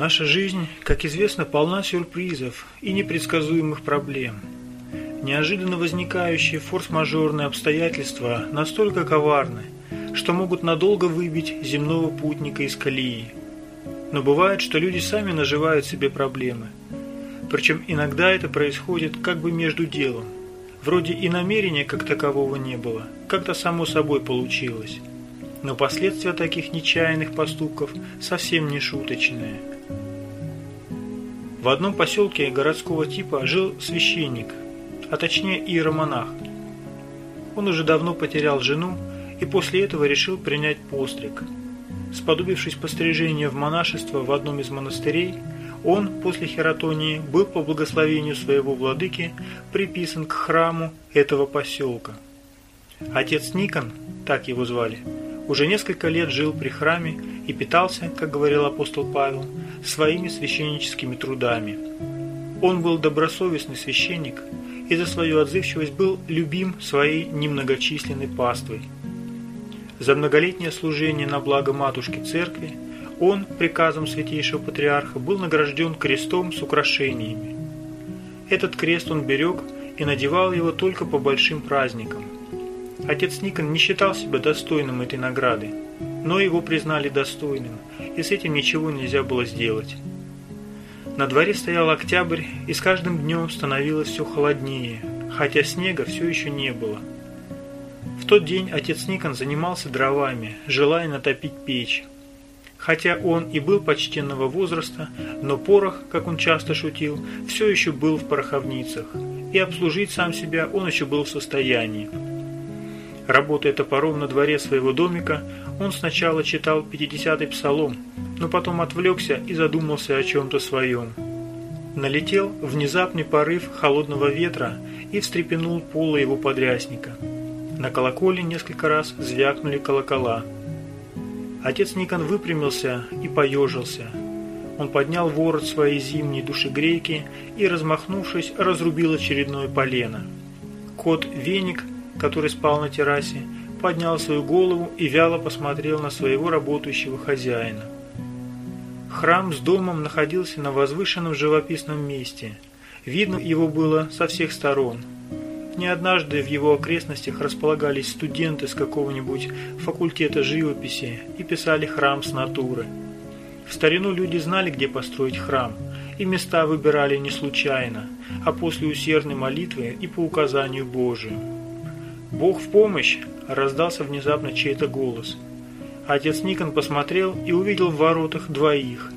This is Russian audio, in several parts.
Наша жизнь, как известно, полна сюрпризов и непредсказуемых проблем. Неожиданно возникающие форс-мажорные обстоятельства настолько коварны, что могут надолго выбить земного путника из колеи. Но бывает, что люди сами наживают себе проблемы. Причем иногда это происходит как бы между делом. Вроде и намерения как такового не было, как-то само собой получилось. Но последствия таких нечаянных поступков совсем не шуточные. В одном поселке городского типа жил священник, а точнее иеромонах. Он уже давно потерял жену и после этого решил принять постриг. Сподобившись пострижения в монашество в одном из монастырей, он после хератонии был по благословению своего владыки приписан к храму этого поселка. Отец Никон, так его звали, уже несколько лет жил при храме и питался, как говорил апостол Павел, своими священническими трудами. Он был добросовестный священник и за свою отзывчивость был любим своей немногочисленной паствой. За многолетнее служение на благо Матушки Церкви он, приказом Святейшего Патриарха, был награжден крестом с украшениями. Этот крест он берег и надевал его только по большим праздникам – Отец Никон не считал себя достойным этой награды, но его признали достойным, и с этим ничего нельзя было сделать. На дворе стоял октябрь, и с каждым днем становилось все холоднее, хотя снега все еще не было. В тот день отец Никон занимался дровами, желая натопить печь. Хотя он и был почтенного возраста, но порох, как он часто шутил, все еще был в пороховницах, и обслужить сам себя он еще был в состоянии. Работая топором на дворе своего домика, он сначала читал 50-й псалом, но потом отвлекся и задумался о чем-то своем. Налетел внезапный порыв холодного ветра и встрепенул полы его подрясника. На колоколе несколько раз звякнули колокола. Отец Никон выпрямился и поежился. Он поднял ворот своей зимней душегрейки и, размахнувшись, разрубил очередное полено. Кот Веник который спал на террасе, поднял свою голову и вяло посмотрел на своего работающего хозяина. Храм с домом находился на возвышенном живописном месте. Видно его было со всех сторон. Не однажды в его окрестностях располагались студенты с какого-нибудь факультета живописи и писали храм с натуры. В старину люди знали, где построить храм, и места выбирали не случайно, а после усердной молитвы и по указанию Божию. «Бог в помощь!» – раздался внезапно чей-то голос. Отец Никон посмотрел и увидел в воротах двоих.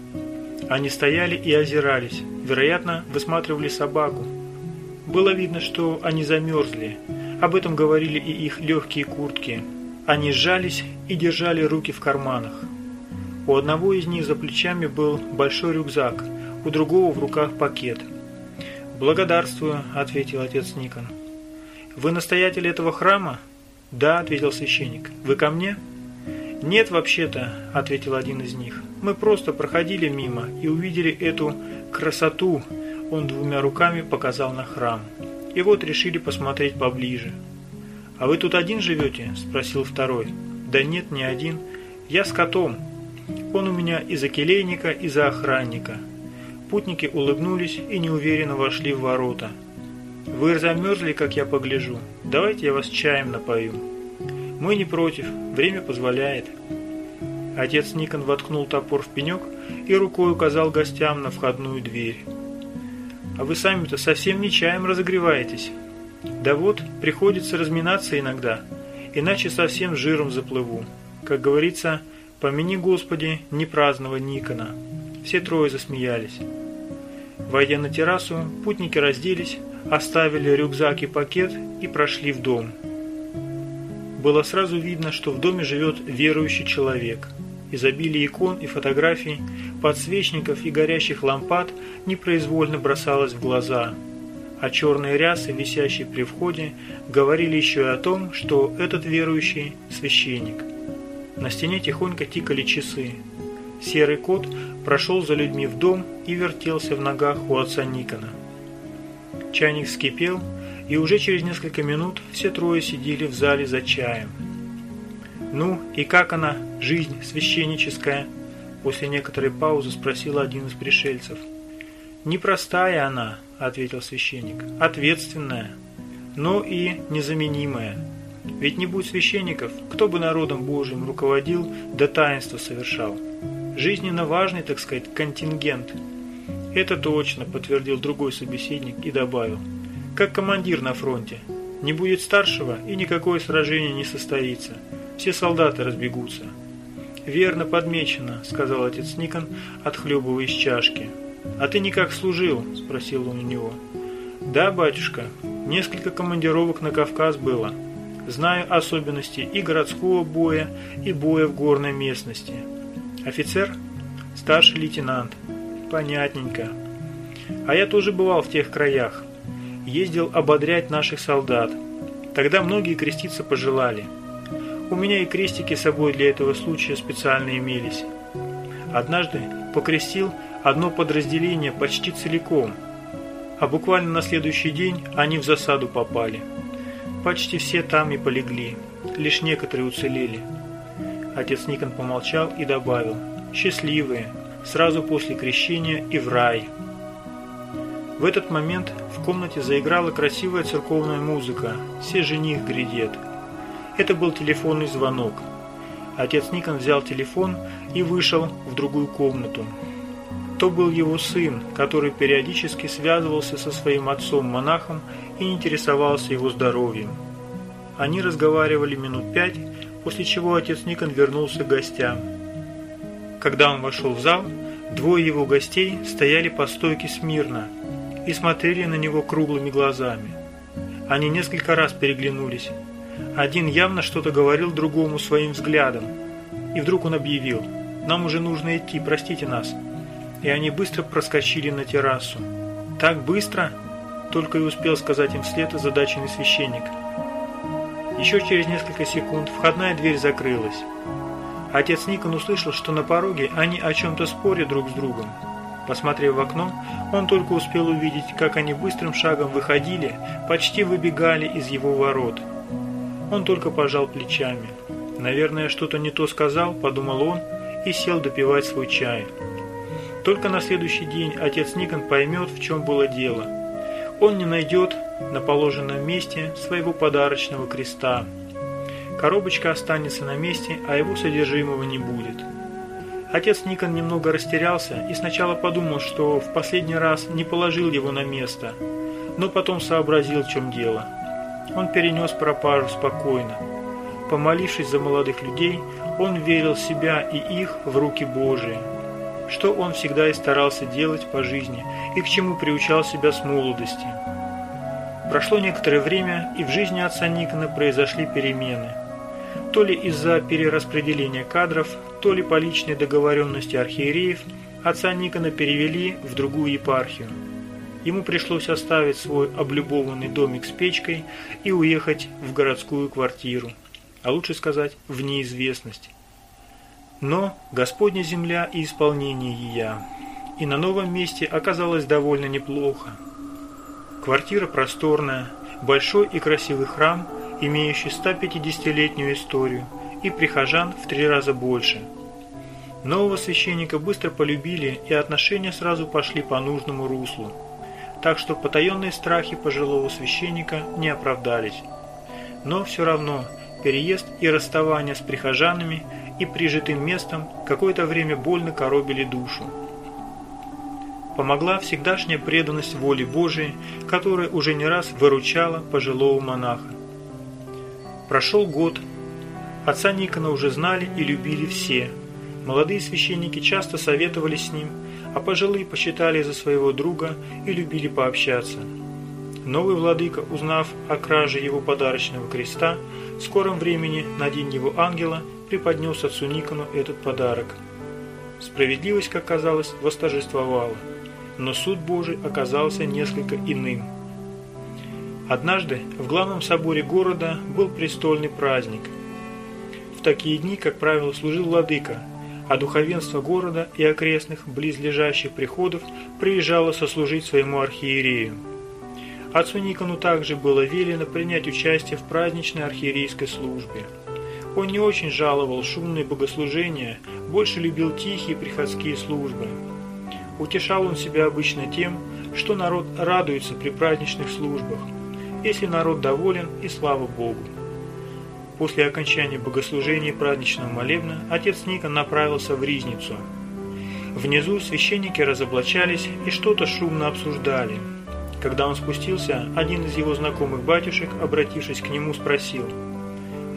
Они стояли и озирались, вероятно, высматривали собаку. Было видно, что они замерзли. Об этом говорили и их легкие куртки. Они сжались и держали руки в карманах. У одного из них за плечами был большой рюкзак, у другого в руках пакет. «Благодарствую», – ответил отец Никон. «Вы настоятель этого храма?» «Да», – ответил священник. «Вы ко мне?» «Нет, вообще-то», – ответил один из них. «Мы просто проходили мимо и увидели эту красоту», – он двумя руками показал на храм. «И вот решили посмотреть поближе». «А вы тут один живете?» – спросил второй. «Да нет, не один. Я с котом. Он у меня и за келейника, и за охранника». Путники улыбнулись и неуверенно вошли в ворота – вы замерзли, как я погляжу. Давайте я вас чаем напою. Мы не против, время позволяет. Отец Никон воткнул топор в пенек и рукой указал гостям на входную дверь. А вы сами-то совсем не чаем разогреваетесь. Да вот, приходится разминаться иногда, иначе совсем жиром заплыву. Как говорится, помяни Господи, не праздного Никона. Все трое засмеялись. Войдя на террасу, путники разделись, оставили рюкзак и пакет и прошли в дом. Было сразу видно, что в доме живет верующий человек. Изобилие икон и фотографий, подсвечников и горящих лампад непроизвольно бросалось в глаза, а черные рясы, висящие при входе, говорили еще и о том, что этот верующий – священник. На стене тихонько тикали часы. Серый кот прошел за людьми в дом и вертелся в ногах у отца Никона. Чайник вскипел, и уже через несколько минут все трое сидели в зале за чаем. «Ну, и как она, жизнь священническая?» После некоторой паузы спросил один из пришельцев. «Непростая она», — ответил священник, — «ответственная, но и незаменимая. Ведь не будь священников, кто бы народом Божьим руководил, да таинство совершал. Жизненно важный, так сказать, контингент». «Это точно», — подтвердил другой собеседник и добавил. «Как командир на фронте. Не будет старшего, и никакое сражение не состоится. Все солдаты разбегутся». «Верно подмечено», — сказал отец Никон, отхлебывая из чашки. «А ты никак служил?» — спросил он у него. «Да, батюшка, несколько командировок на Кавказ было. Знаю особенности и городского боя, и боя в горной местности. Офицер? Старший лейтенант. Понятненько. А я тоже бывал в тех краях. Ездил ободрять наших солдат. Тогда многие креститься пожелали. У меня и крестики с собой для этого случая специально имелись. Однажды покрестил одно подразделение почти целиком, а буквально на следующий день они в засаду попали. Почти все там и полегли, лишь некоторые уцелели. Отец Никон помолчал и добавил, счастливые, сразу после крещения и в рай. В этот момент в комнате заиграла красивая церковная музыка «Все жених грядет», это был телефонный звонок. Отец Никон взял телефон и вышел в другую комнату. То был его сын, который периодически связывался со своим отцом-монахом и интересовался его здоровьем. Они разговаривали минут пять, после чего отец Никон вернулся к гостям. Когда он вошел в зал, двое его гостей стояли по стойке смирно и смотрели на него круглыми глазами. Они несколько раз переглянулись. Один явно что-то говорил другому своим взглядом. И вдруг он объявил «Нам уже нужно идти, простите нас». И они быстро проскочили на террасу. «Так быстро?» Только и успел сказать им вслед озадаченный священник. Еще через несколько секунд входная дверь закрылась. Отец Никон услышал, что на пороге они о чем-то спорят друг с другом. Посмотрев в окно, он только успел увидеть, как они быстрым шагом выходили, почти выбегали из его ворот – он только пожал плечами. «Наверное, что-то не то сказал», – подумал он и сел допивать свой чай. Только на следующий день отец Никон поймет, в чем было дело. Он не найдет на положенном месте своего подарочного креста. Коробочка останется на месте, а его содержимого не будет. Отец Никон немного растерялся и сначала подумал, что в последний раз не положил его на место, но потом сообразил, в чем дело. Он перенес пропажу спокойно. Помолившись за молодых людей, он верил себя и их в руки Божии, что он всегда и старался делать по жизни и к чему приучал себя с молодости. Прошло некоторое время, и в жизни отца Никона произошли перемены. То ли из-за перераспределения кадров, то ли по личной договоренности архиереев, отца Никона перевели в другую епархию. Ему пришлось оставить свой облюбованный домик с печкой и уехать в городскую квартиру, а лучше сказать, в неизвестность. Но Господня земля и исполнение ее, и на новом месте оказалось довольно неплохо. Квартира просторная, большой и красивый храм, имеющий 150-летнюю историю, и прихожан в три раза больше. Нового священника быстро полюбили, и отношения сразу пошли по нужному руслу так что потаенные страхи пожилого священника не оправдались. Но все равно переезд и расставание с прихожанами и прижитым местом какое-то время больно коробили душу. Помогла всегдашняя преданность воле Божией, которая уже не раз выручала пожилого монаха. Прошел год. Отца Никона уже знали и любили все. Молодые священники часто советовались с ним – а пожилые посчитали за своего друга и любили пообщаться. Новый владыка, узнав о краже его подарочного креста, в скором времени на день его ангела преподнес отцу Никону этот подарок. Справедливость, как казалось, восторжествовала, но суд Божий оказался несколько иным. Однажды в главном соборе города был престольный праздник. В такие дни, как правило, служил владыка – а духовенство города и окрестных близлежащих приходов приезжало сослужить своему архиерею. Отцу Никону также было велено принять участие в праздничной архиерейской службе. Он не очень жаловал шумные богослужения, больше любил тихие приходские службы. Утешал он себя обычно тем, что народ радуется при праздничных службах, если народ доволен и слава Богу. После окончания богослужения праздничного молебна отец Никон направился в Ризницу. Внизу священники разоблачались и что-то шумно обсуждали. Когда он спустился, один из его знакомых батюшек, обратившись к нему, спросил –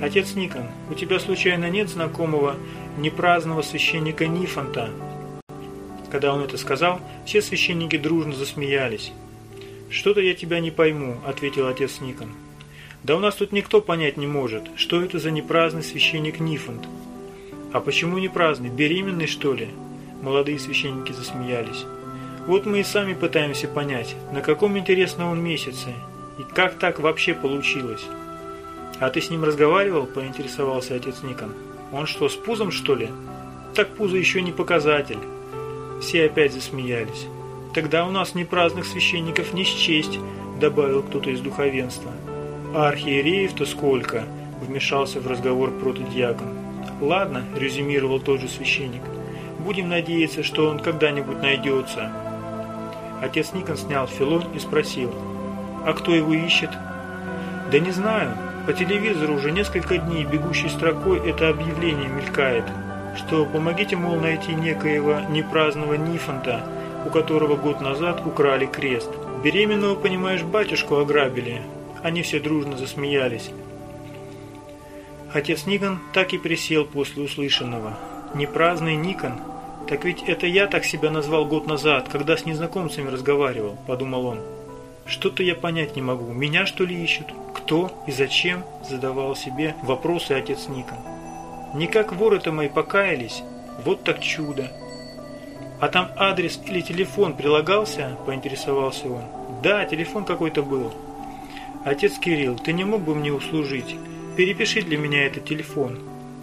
«Отец Никон, у тебя случайно нет знакомого непраздного священника Нифонта?» Когда он это сказал, все священники дружно засмеялись. «Что-то я тебя не пойму», — ответил отец Никон. «Да у нас тут никто понять не может, что это за непраздный священник Нифонт». «А почему не праздный? Беременный, что ли?» Молодые священники засмеялись. «Вот мы и сами пытаемся понять, на каком интересном он месяце, и как так вообще получилось». «А ты с ним разговаривал?» – поинтересовался отец Никон. «Он что, с пузом, что ли?» «Так пузо еще не показатель». Все опять засмеялись. «Тогда у нас не праздных священников не счесть», – добавил кто-то из духовенства. «А архиереев-то сколько?» – вмешался в разговор протодиакон. «Ладно», – резюмировал тот же священник. «Будем надеяться, что он когда-нибудь найдется». Отец Никон снял филон и спросил. «А кто его ищет?» «Да не знаю. По телевизору уже несколько дней бегущей строкой это объявление мелькает, что помогите, мол, найти некоего непраздного Нифонта, у которого год назад украли крест. Беременного, понимаешь, батюшку ограбили. Они все дружно засмеялись. Отец Никон так и присел после услышанного. Непраздный Никон? Так ведь это я так себя назвал год назад, когда с незнакомцами разговаривал, подумал он. Что-то я понять не могу. Меня что ли ищут? Кто и зачем? Задавал себе вопросы отец Никон. Не как воры-то мои покаялись. Вот так чудо. А там адрес или телефон прилагался? Поинтересовался он. Да, телефон какой-то был. Отец Кирилл, ты не мог бы мне услужить? Перепиши для меня этот телефон.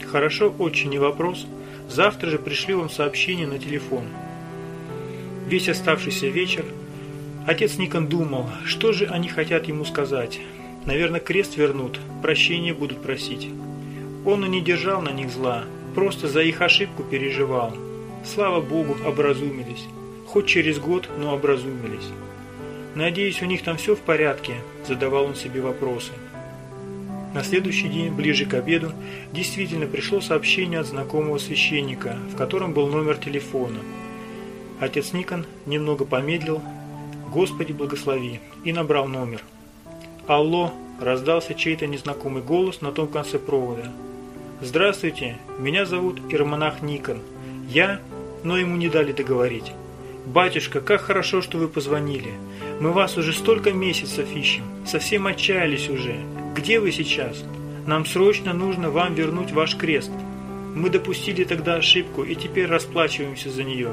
Хорошо, очень не вопрос. Завтра же пришлю вам сообщение на телефон. Весь оставшийся вечер Отец Никон думал, что же они хотят ему сказать. Наверное, крест вернут, прощения будут просить. Он и не держал на них зла, просто за их ошибку переживал. Слава Богу, образумились. Хоть через год, но образумились. «Надеюсь, у них там все в порядке», – задавал он себе вопросы. На следующий день, ближе к обеду, действительно пришло сообщение от знакомого священника, в котором был номер телефона. Отец Никон немного помедлил, «Господи, благослови!» и набрал номер. «Алло!» – раздался чей-то незнакомый голос на том конце провода. «Здравствуйте, меня зовут Ирмонах Никон. Я...» Но ему не дали договорить. «Батюшка, как хорошо, что вы позвонили. Мы вас уже столько месяцев ищем. Совсем отчаялись уже. Где вы сейчас? Нам срочно нужно вам вернуть ваш крест. Мы допустили тогда ошибку и теперь расплачиваемся за нее.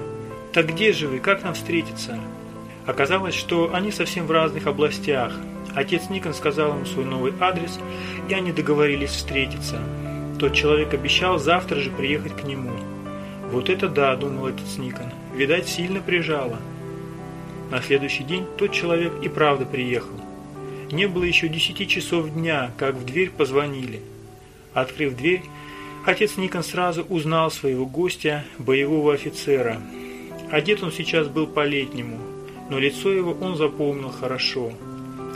Так где же вы? Как нам встретиться?» Оказалось, что они совсем в разных областях. Отец Никон сказал ему свой новый адрес, и они договорились встретиться. Тот человек обещал завтра же приехать к нему. «Вот это да», – думал отец Никон, – «видать, сильно прижало». На следующий день тот человек и правда приехал. Не было еще десяти часов дня, как в дверь позвонили. Открыв дверь, отец Никон сразу узнал своего гостя, боевого офицера. Одет он сейчас был по-летнему, но лицо его он запомнил хорошо.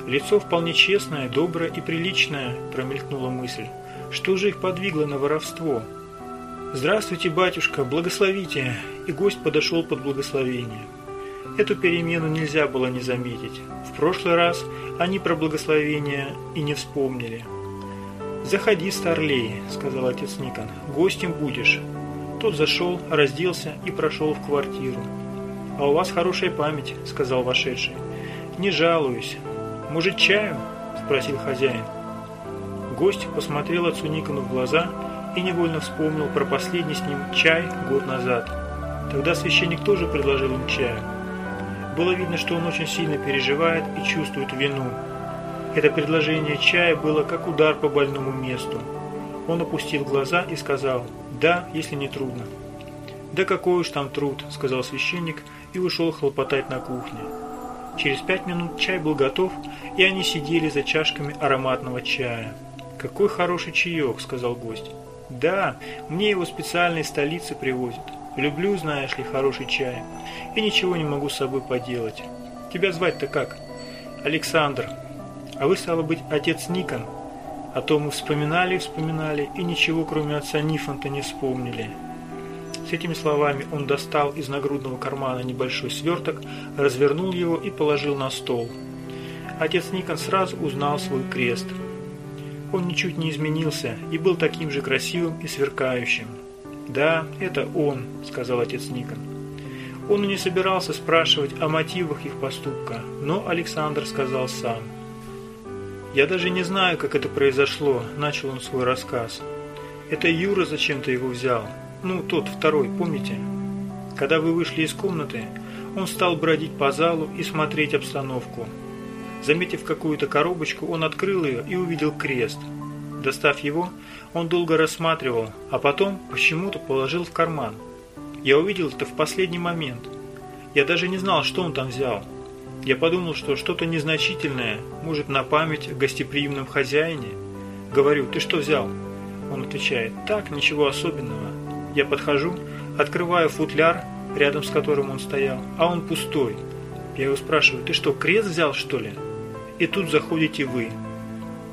Лицо вполне честное, доброе и приличное, промелькнула мысль. Что же их подвигло на воровство? «Здравствуйте, батюшка, благословите!» И гость подошел под благословение. Эту перемену нельзя было не заметить. В прошлый раз они про благословение и не вспомнили. «Заходи, старлей», — сказал отец Никон, — «гостем будешь». Тот зашел, разделся и прошел в квартиру. «А у вас хорошая память», — сказал вошедший. «Не жалуюсь. Может, чаю?» — спросил хозяин. Гость посмотрел отцу Никону в глаза и невольно вспомнил про последний с ним чай год назад. Тогда священник тоже предложил им чаю. Было видно, что он очень сильно переживает и чувствует вину. Это предложение чая было как удар по больному месту. Он опустил глаза и сказал «Да, если не трудно». «Да какой уж там труд», — сказал священник и ушел хлопотать на кухне. Через пять минут чай был готов, и они сидели за чашками ароматного чая. «Какой хороший чаек», — сказал гость. Да, мне его специально столицы привозят. Люблю, знаешь ли, хороший чай. И ничего не могу с собой поделать. Тебя звать-то как? Александр. А вы, стало быть, отец Никон? А то мы вспоминали вспоминали, и ничего, кроме отца Нифонта, не вспомнили. С этими словами он достал из нагрудного кармана небольшой сверток, развернул его и положил на стол. Отец Никон сразу узнал свой крест. Он ничуть не изменился и был таким же красивым и сверкающим. «Да, это он», — сказал отец Никон. Он и не собирался спрашивать о мотивах их поступка, но Александр сказал сам. «Я даже не знаю, как это произошло», — начал он свой рассказ. «Это Юра зачем-то его взял. Ну, тот второй, помните? Когда вы вышли из комнаты, он стал бродить по залу и смотреть обстановку. Заметив какую-то коробочку, он открыл ее и увидел крест. Достав его, он долго рассматривал, а потом почему-то положил в карман. Я увидел это в последний момент. Я даже не знал, что он там взял. Я подумал, что что-то незначительное, может, на память о гостеприимном хозяине. Говорю, ты что взял? Он отвечает, так, ничего особенного. Я подхожу, открываю футляр, рядом с которым он стоял, а он пустой. Я его спрашиваю, ты что, крест взял, что ли? И тут заходите вы.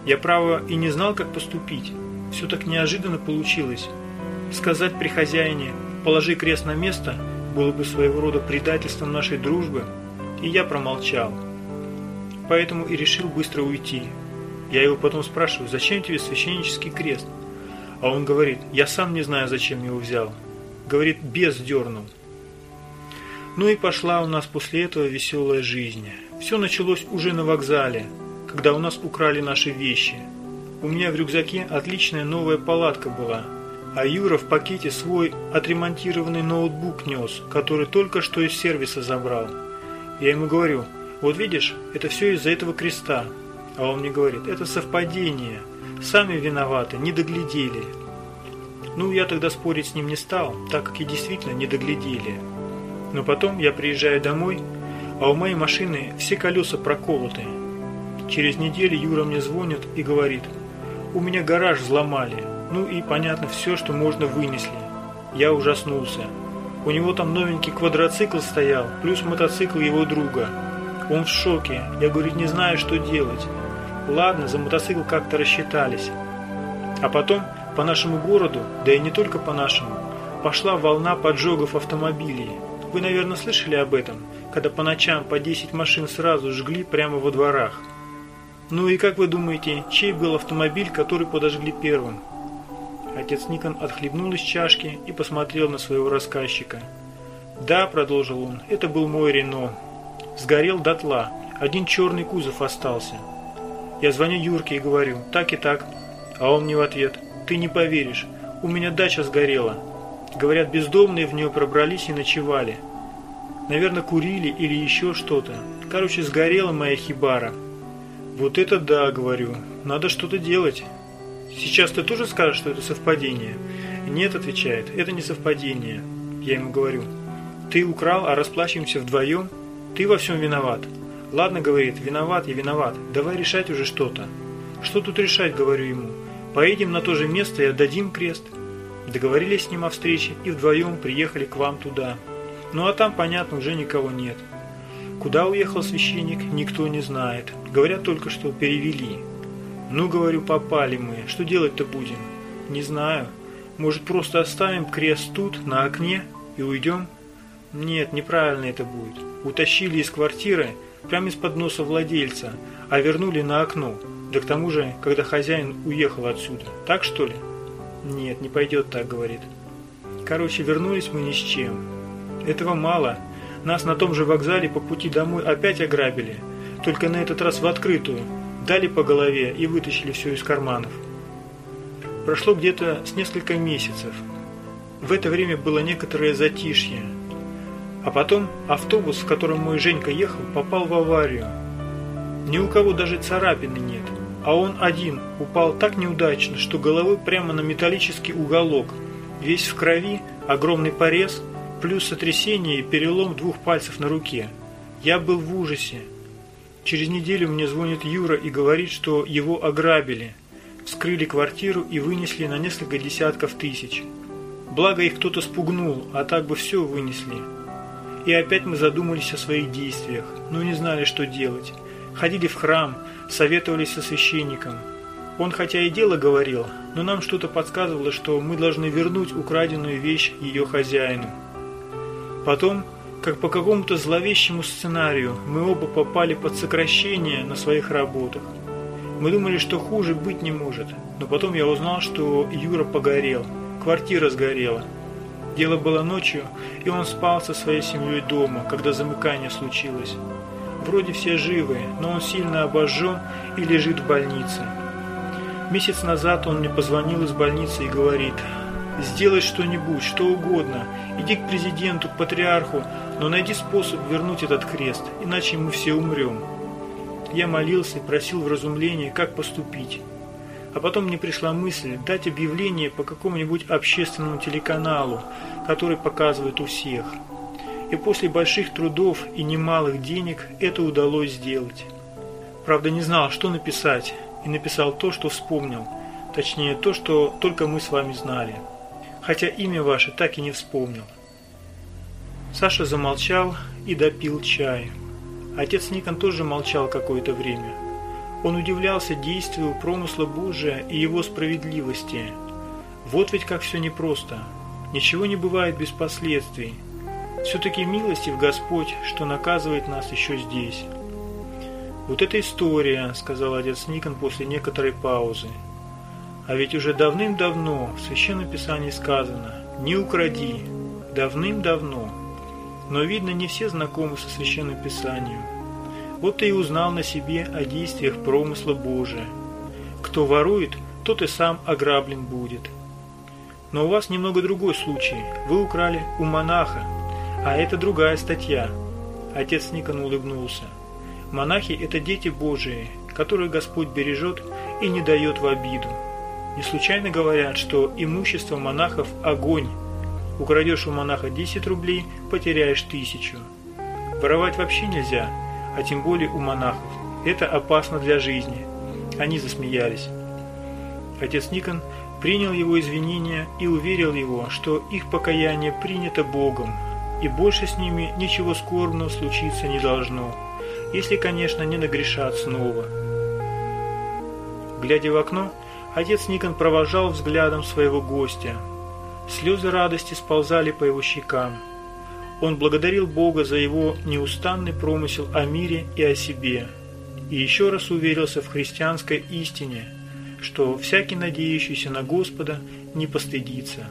Я, право, и не знал, как поступить. Все так неожиданно получилось. Сказать при хозяине «положи крест на место» было бы своего рода предательством нашей дружбы, и я промолчал. Поэтому и решил быстро уйти. Я его потом спрашиваю, зачем тебе священнический крест? А он говорит, я сам не знаю, зачем его взял. Говорит, без дернул. Ну и пошла у нас после этого веселая жизнь. Все началось уже на вокзале, когда у нас украли наши вещи. У меня в рюкзаке отличная новая палатка была, а Юра в пакете свой отремонтированный ноутбук нес, который только что из сервиса забрал. Я ему говорю, вот видишь, это все из-за этого креста. А он мне говорит, это совпадение – Сами виноваты, не доглядели. Ну, я тогда спорить с ним не стал, так как и действительно не доглядели. Но потом я приезжаю домой, а у моей машины все колеса проколоты. Через неделю Юра мне звонит и говорит, у меня гараж взломали. Ну и, понятно, все, что можно вынесли. Я ужаснулся. У него там новенький квадроцикл стоял, плюс мотоцикл его друга. Он в шоке. Я, говорит, не знаю, что делать. Ладно, за мотоцикл как-то рассчитались. А потом по нашему городу, да и не только по нашему, пошла волна поджогов автомобилей. Вы, наверное, слышали об этом, когда по ночам по 10 машин сразу жгли прямо во дворах. Ну и как вы думаете, чей был автомобиль, который подожгли первым? Отец Никон отхлебнул из чашки и посмотрел на своего рассказчика. «Да», — продолжил он, — «это был мой Рено. Сгорел дотла, один черный кузов остался. Я звоню Юрке и говорю, так и так. А он мне в ответ, ты не поверишь, у меня дача сгорела. Говорят, бездомные в нее пробрались и ночевали. Наверное, курили или еще что-то. Короче, сгорела моя хибара. Вот это да, говорю, надо что-то делать. Сейчас ты тоже скажешь, что это совпадение? Нет, отвечает, это не совпадение. Я ему говорю, ты украл, а расплачиваемся вдвоем? Ты во всем виноват. Ладно, говорит, виноват я виноват, давай решать уже что-то. Что тут решать, говорю ему. Поедем на то же место и отдадим крест. Договорились с ним о встрече и вдвоем приехали к вам туда. Ну а там, понятно, уже никого нет. Куда уехал священник, никто не знает. Говорят только, что перевели. Ну, говорю, попали мы. Что делать-то будем? Не знаю. Может, просто оставим крест тут, на окне, и уйдем? Нет, неправильно это будет. Утащили из квартиры, прямо из-под носа владельца, а вернули на окно. Да к тому же, когда хозяин уехал отсюда. Так что ли? Нет, не пойдет так, говорит. Короче, вернулись мы ни с чем. Этого мало. Нас на том же вокзале по пути домой опять ограбили. Только на этот раз в открытую. Дали по голове и вытащили все из карманов. Прошло где-то с несколько месяцев. В это время было некоторое затишье. А потом автобус, в котором мой Женька ехал, попал в аварию. Ни у кого даже царапины нет, а он один упал так неудачно, что головой прямо на металлический уголок, весь в крови, огромный порез, плюс сотрясение и перелом двух пальцев на руке. Я был в ужасе. Через неделю мне звонит Юра и говорит, что его ограбили. вскрыли квартиру и вынесли на несколько десятков тысяч. Благо их кто-то спугнул, а так бы все вынесли. И опять мы задумались о своих действиях, но не знали, что делать. Ходили в храм, советовались со священником. Он хотя и дело говорил, но нам что-то подсказывало, что мы должны вернуть украденную вещь ее хозяину. Потом, как по какому-то зловещему сценарию, мы оба попали под сокращение на своих работах. Мы думали, что хуже быть не может, но потом я узнал, что Юра погорел, квартира сгорела. Дело было ночью, и он спал со своей семьей дома, когда замыкание случилось. Вроде все живы, но он сильно обожжен и лежит в больнице. Месяц назад он мне позвонил из больницы и говорит, «Сделай что-нибудь, что угодно, иди к президенту, к патриарху, но найди способ вернуть этот крест, иначе мы все умрем». Я молился и просил вразумления, как поступить. А потом мне пришла мысль дать объявление по какому-нибудь общественному телеканалу, который показывает у всех. И после больших трудов и немалых денег это удалось сделать. Правда, не знал, что написать, и написал то, что вспомнил, точнее то, что только мы с вами знали. Хотя имя ваше так и не вспомнил. Саша замолчал и допил чай. Отец Никон тоже молчал какое-то время. Он удивлялся действию промысла Божия и его справедливости. Вот ведь как все непросто. Ничего не бывает без последствий. Все-таки милостив Господь, что наказывает нас еще здесь. «Вот эта история», — сказал отец Никон после некоторой паузы. «А ведь уже давным-давно в Священном Писании сказано «Не укради». Давным-давно. Но, видно, не все знакомы со Священным Писанием. Вот ты и узнал на себе о действиях промысла Божия. Кто ворует, тот и сам ограблен будет. Но у вас немного другой случай. Вы украли у монаха, а это другая статья. Отец Никон улыбнулся. Монахи – это дети Божии, которых Господь бережет и не дает в обиду. Не случайно говорят, что имущество монахов – огонь. Украдешь у монаха 10 рублей, потеряешь тысячу. Воровать вообще нельзя – а тем более у монахов. Это опасно для жизни. Они засмеялись. Отец Никон принял его извинения и уверил его, что их покаяние принято Богом, и больше с ними ничего скорбного случиться не должно, если, конечно, не нагрешат снова. Глядя в окно, отец Никон провожал взглядом своего гостя. Слезы радости сползали по его щекам. Он благодарил Бога за его неустанный промысел о мире и о себе, и еще раз уверился в христианской истине, что всякий надеющийся на Господа не постыдится.